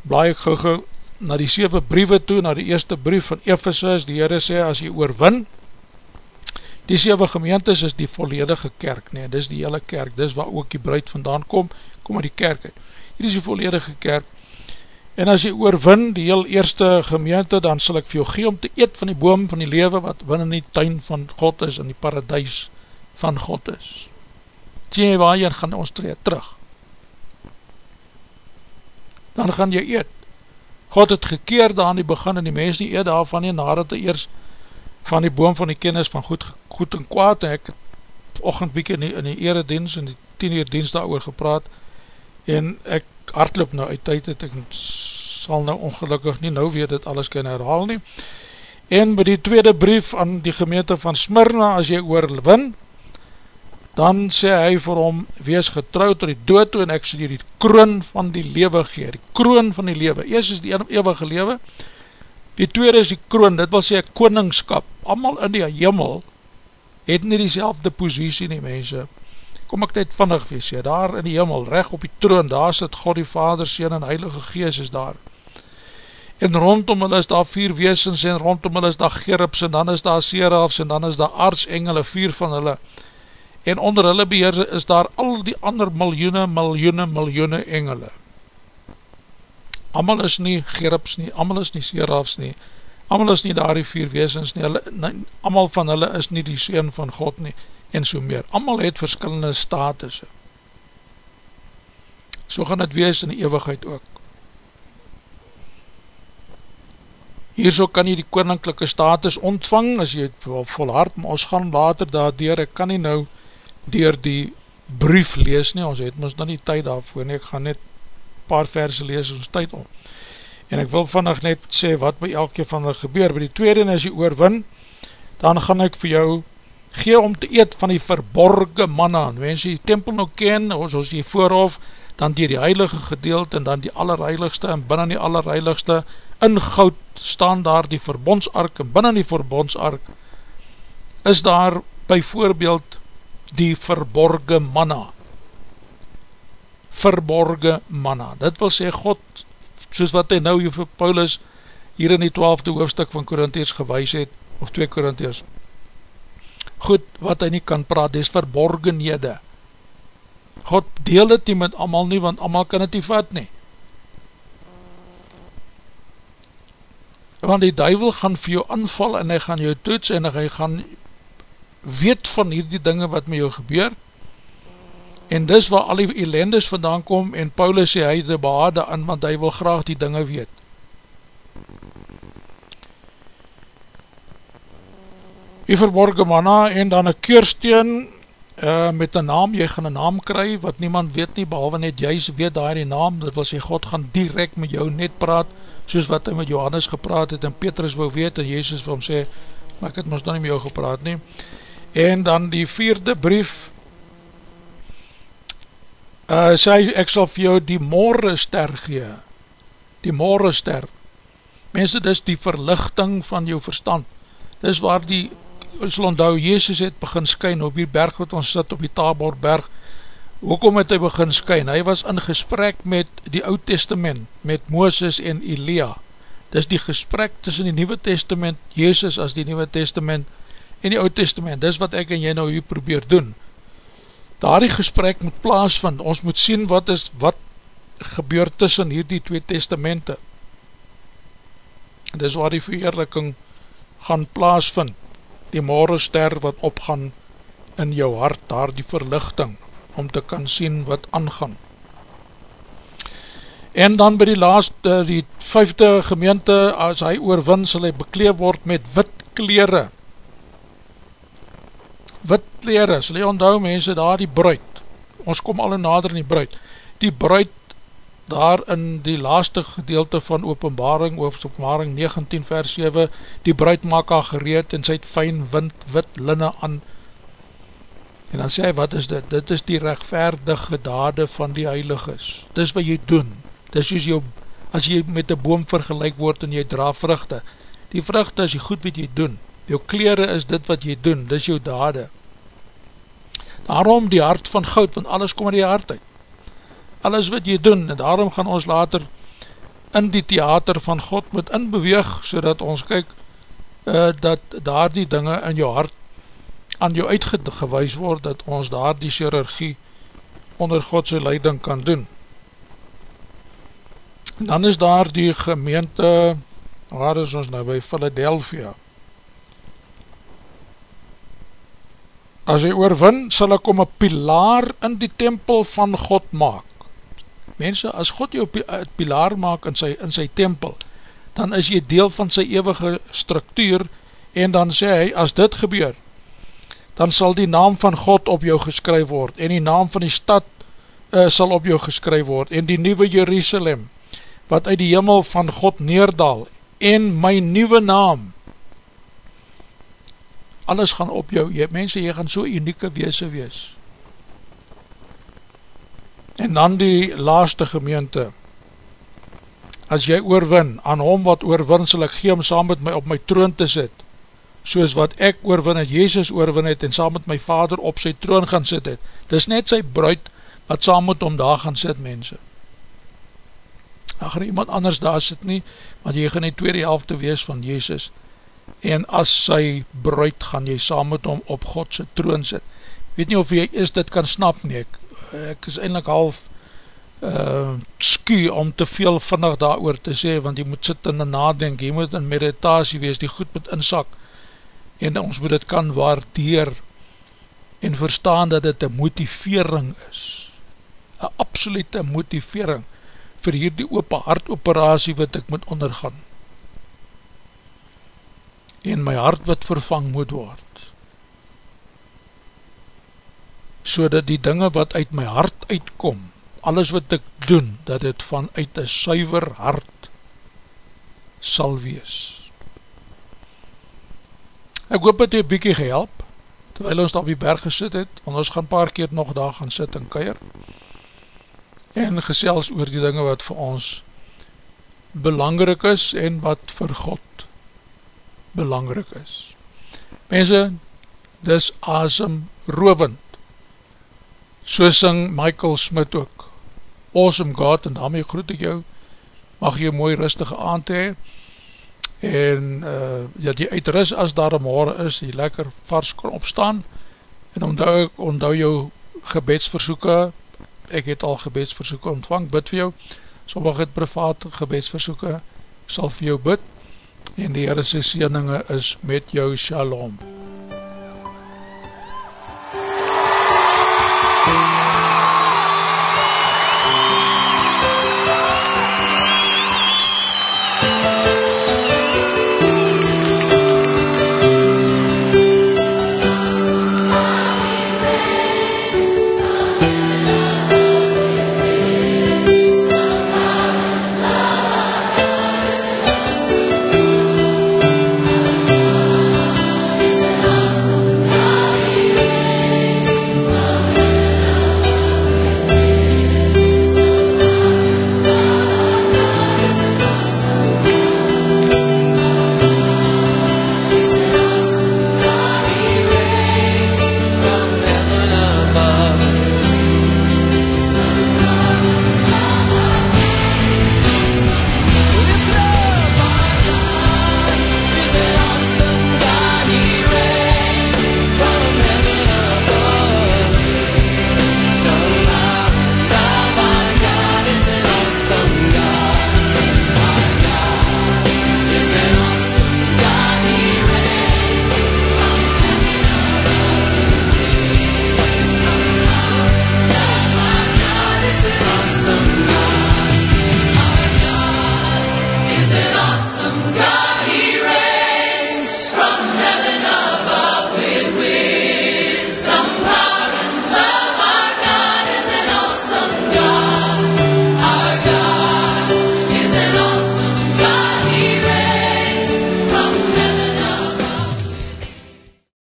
blaai ek gauw gauw na die 7 briewe toe, na die eerste brief van Ephesus, die Heere sê, as jy oorwin, die 7 gemeentes is die volledige kerk, nee, dis die hele kerk, dis waar ook die bruid vandaan kom, kom uit die kerk uit, hier is die volledige kerk, en as jy oorwin die heel eerste gemeente, dan sal ek vir jou gee om te eet van die boom van die lewe, wat binnen die tuin van God is, en die paradijs van God is. Sê jy waar jy gaan ons treed terug, dan gaan jy eet. God het gekeer daar aan die begin, en die mens nie eet daarvan nie, nadat hy eers van die boom van die kennis van goed, goed en kwaad, en ek het ochend week in die, in die eredienst, in die tien uur dienst daar gepraat, en ek hardloop nou uit tyd het, ek sal nou ongelukkig nie nou weer dit alles kan herhaal nie, en by die tweede brief aan die gemeente van Smyrna, as jy oorwin, dan sê hy vir hom, wees getrouw tot die dood toe, en ek sê die kroon van die lewe gee, die kroon van die lewe, eers is die eeuwige lewe, die tweede is die kroon, dit wil sê koningskap, allemaal in die hemel, het nie die selfde posiesie nie mense, kom ek net vannig wees, ja, daar in die hemel, recht op die troon, daar sit God die Vader, Seen en Heilige Gees is daar, en rondom hulle is daar vier weesens, en rondom hulle is daar gerubs, en dan is daar serafs, en dan is daar artsengele, vier van hulle, en onder hulle beheer is daar al die ander miljoene, miljoene, miljoene engele, Amal is nie gerubs nie, amal is nie serafs nie, amal is nie daar die vier weesens nie, hulle, nie, amal van hulle is nie die Seen van God nie, en so meer. Amal het verskillende status. So gaan het wees in die eeuwigheid ook. Hier so kan jy die koninklijke status ontvang, as jy het volhard, maar ons gaan later daardoor, ek kan nie nou dier die brief lees nie, ons het ons dan nie tyd daarvoor nie, ek gaan net paar verse lees ons tyd om. En ek wil vannig net sê wat by elke van hulle gebeur. By die tweede en as jy oorwin, dan gaan ek vir jou gee om te eet van die verborge manna. En wens jy die tempel nou ken, ons ons die voorhof, dan die, die heilige gedeelte en dan die allerheiligste en binnen die allerheiligste in goud staan daar die verbondsark en binnen die verbondsark is daar by voorbeeld die verborge manna verborge manna. Dit wil sê God, soos wat hy nou vir Paulus hier in die twaalfde hoofdstuk van Korintheers gewys het, of 2 Korintheers, goed, wat hy nie kan praat, is verborgenhede. God deel het nie met amal nie, want amal kan het nie vat nie. Want die duivel gaan vir jou aanval en hy gaan jou toets en hy gaan weet van hierdie dinge wat met jou gebeur, en dis waar al die ellendes vandaan kom, en Paulus sê hy de behaade aan, want hy wil graag die dinge weet. Die verborgen manna, en dan een keursteen, uh, met een naam, jy gaan een naam kry, wat niemand weet nie, behalwe net jy weet daar die naam, dat wil sê, God gaan direct met jou net praat, soos wat hy met Johannes gepraat het, en Petrus wil weet, en Jezus wil hom sê, maar ek het ons dan nie met jou gepraat nie, en dan die vierde brief, uh, sê ek sal vir jou die morgenster gee, die morgenster, mense, dis die verlichting van jou verstand, dis waar die, ons sal onthou, Jezus het begin skyn op die berg wat ons sit op die Taborberg, hoekom het hy begin skyn, hy was in gesprek met die oud testament, met Mooses en Elia, dis die gesprek tussen die nieuwe testament, Jezus as die nieuwe testament, en die oud testament, dis wat ek en jy nou hier probeer doen, daar die gesprek moet plaasvind, ons moet sien wat is, wat gebeur tussen hierdie twee testamente. Dis waar die vereerliking gaan plaasvind, die morgenster wat opgaan in jou hart, daar die verlichting, om te kan sien wat aangaan. En dan by die laatste, die vijfde gemeente, as hy oorwin, sal hy bekleed word met wit kleren, wit kleren, sal jy onthou mense daar die bruid, ons kom al nader in die bruid, die bruid daar in die laaste gedeelte van openbaring, openbaring 19 vers 7, die bruid maak haar gereed en sy het fijn wind, wit linne aan, en dan sê hy, wat is dit? Dit is die rechtvaardige dade van die heiliges, dit is wat jy doen, dit is jou, as jy met die boom vergelijk word en jy dra vruchte, die vruchte is jy goed wat jy doen, jou kleren is dit wat jy doen, dit is jou dade. Daarom die hart van goud, want alles kom in die hart uit. Alles wat jy doen, en daarom gaan ons later in die theater van God moet inbeweeg, so ons kyk, uh, dat daar die dinge in jou hart aan jou uitgewys word, dat ons daar die chirurgie onder Godse leiding kan doen. En dan is daar die gemeente, waar is ons nou, by Philadelphia, as hy oorwin, sal ek om een pilaar in die tempel van God maak. Mense, as God jou een pilaar maak in sy, in sy tempel, dan is jy deel van sy eeuwige structuur, en dan sê hy, as dit gebeur, dan sal die naam van God op jou geskryf word, en die naam van die stad uh, sal op jou geskryf word, en die nieuwe Jerusalem, wat uit die hemel van God neerdal, en my nieuwe naam, alles gaan op jou, jy, mense, jy gaan so unieke weese wees. En dan die laaste gemeente, as jy oorwin, aan hom wat oorwin, sal ek gee om saam met my op my troon te sit, soos wat ek oorwin het, Jezus oorwin het, en saam met my vader op sy troon gaan sit het. Dis net sy bruid, wat saam met hom daar gaan sit, mense. Dan gaan iemand anders daar sit nie, want jy gaan die tweede helfte wees van Jezus, en as sy bruid gaan jy saam met hom op Godse troon sit. Weet nie of jy is dit kan snap nie, ek, ek is eindelijk half uh, sku om te veel vinnig daar oor te sê, want jy moet sit in die nadenk, jy moet in meditasie wees, die goed moet insak, en ons moet dit kan waardeer, en verstaan dat dit een motivering is, een absolute motivering, vir hierdie open hartoperatie wat ek moet ondergaan, en my hart wat vervang moet word, so dat die dinge wat uit my hart uitkom, alles wat ek doen, dat het vanuit een suiver hart sal wees. Ek hoop het jy bykie gehelp, terwijl ons daar op die berg gesit het, want ons gaan paar keer nog daar gaan sit en keir, en gesels oor die dinge wat vir ons belangrik is, en wat vir God belangrik is. Mense, dis asem rovend, so sing Michael Smit ook, awesome God, en daarmee groet ek jou, mag jy mooi rustige aand hee, en uh, ja, die uitrus as daar een morgen is, die lekker vars kon opstaan, en onthou onthou jou gebedsversoeken, ek het al gebedsversoeken ontvang, bid vir jou, sommige het privaat gebedsversoeken, sal vir jou bid, en die Heere sy sieninge is met jou shalom.